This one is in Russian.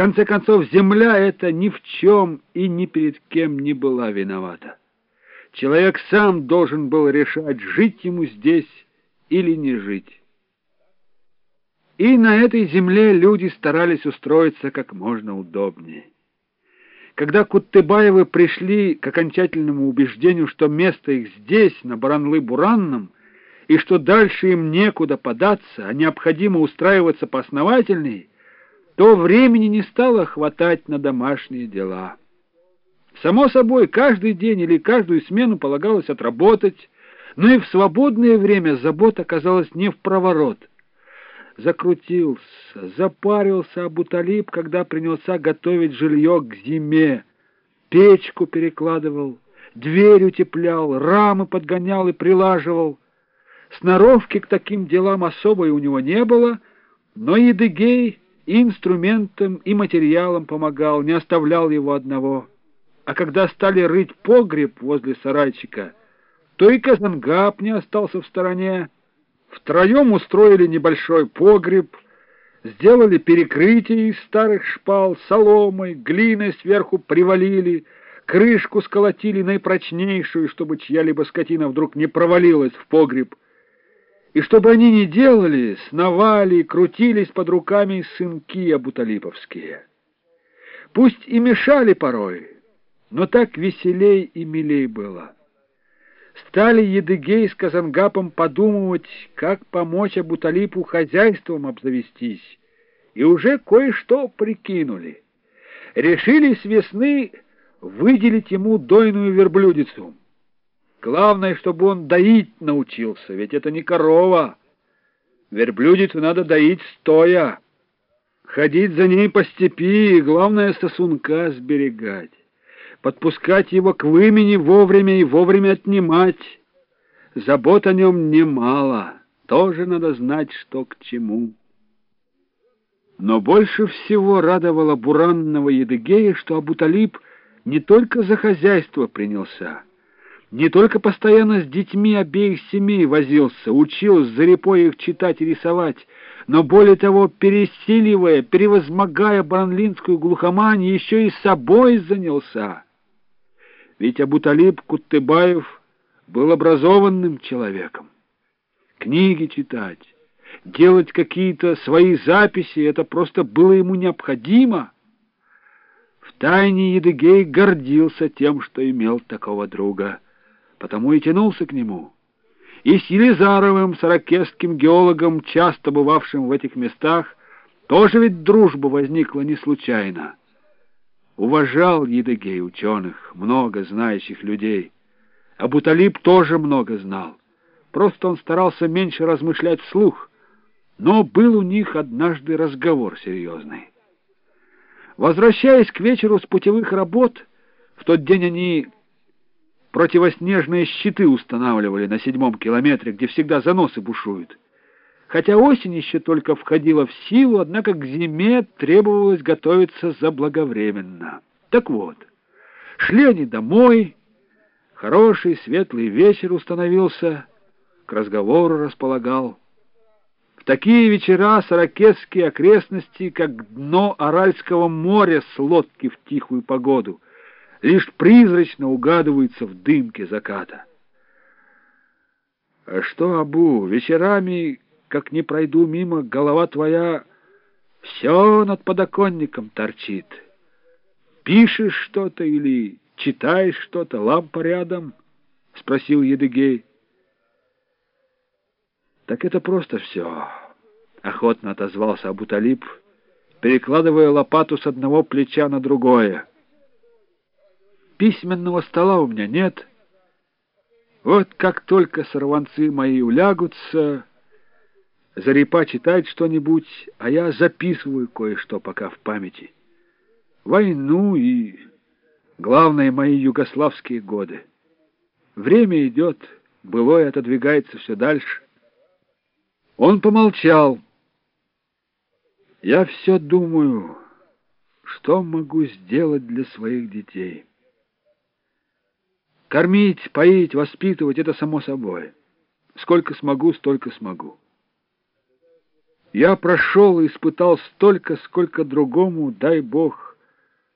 конце концов, земля эта ни в чем и ни перед кем не была виновата. Человек сам должен был решать, жить ему здесь или не жить. И на этой земле люди старались устроиться как можно удобнее. Когда Куттыбаевы пришли к окончательному убеждению, что место их здесь, на Баранлы-Буранном, и что дальше им некуда податься, а необходимо устраиваться поосновательней, то времени не стало хватать на домашние дела. Само собой, каждый день или каждую смену полагалось отработать, но и в свободное время забот оказалась не в проворот. Закрутился, запарился Абуталиб, когда принялся готовить жилье к зиме, печку перекладывал, дверь утеплял, рамы подгонял и прилаживал. Сноровки к таким делам особой у него не было, но Едыгей и инструментом, и материалом помогал, не оставлял его одного — а когда стали рыть погреб возле сарайчика, то и Казангап не остался в стороне. Втроем устроили небольшой погреб, сделали перекрытие из старых шпал, соломой, глиной сверху привалили, крышку сколотили наипрочнейшую, чтобы чья-либо скотина вдруг не провалилась в погреб. И чтобы они не делали, сновали крутились под руками сынки абуталиповские. Пусть и мешали порой, но так веселей и милей было. Стали Едыгей с Казангапом подумывать, как помочь Абуталипу хозяйством обзавестись, и уже кое-что прикинули. Решили с весны выделить ему дойную верблюдицу. Главное, чтобы он доить научился, ведь это не корова. Верблюдицу надо доить стоя, ходить за ней по степи и, главное, сосунка сберегать подпускать его к вымени вовремя и вовремя отнимать. Забот о нем немало, тоже надо знать, что к чему. Но больше всего радовало буранного Едыгея, что Абуталиб не только за хозяйство принялся, не только постоянно с детьми обеих семей возился, учил с зарепой их читать и рисовать, но более того, пересиливая, перевозмогая баранлинскую глухомань, еще и собой занялся. Ведь Абуталиб Куттыбаев был образованным человеком. Книги читать, делать какие-то свои записи — это просто было ему необходимо. Втайне Едыгей гордился тем, что имел такого друга, потому и тянулся к нему. И с Елизаровым, сорокесским геологом, часто бывавшим в этих местах, тоже ведь дружба возникла не случайно. Уважал Едыгей ученых, много знающих людей. А Буталиб тоже много знал. Просто он старался меньше размышлять вслух, но был у них однажды разговор серьезный. Возвращаясь к вечеру с путевых работ, в тот день они противоснежные щиты устанавливали на седьмом километре, где всегда заносы бушуют. Хотя осень еще только входила в силу, однако к зиме требовалось готовиться заблаговременно. Так вот, шли они домой, хороший светлый вечер установился, к разговору располагал. В такие вечера сорокесские окрестности, как дно Аральского моря с лодки в тихую погоду, лишь призрачно угадываются в дымке заката. А что, Абу, вечерами как не пройду мимо, голова твоя все над подоконником торчит. Пишешь что-то или читаешь что-то, лампа рядом? — спросил Едыгей. — Так это просто все, — охотно отозвался Абуталиб, перекладывая лопату с одного плеча на другое. Письменного стола у меня нет. Вот как только сорванцы мои улягутся... Зарипа читает что-нибудь, а я записываю кое-что пока в памяти. Войну и, главное, мои югославские годы. Время идет, былое отодвигается все дальше. Он помолчал. Я все думаю, что могу сделать для своих детей. Кормить, поить, воспитывать — это само собой. Сколько смогу, столько смогу. Я прошел и испытал столько, сколько другому, дай Бог,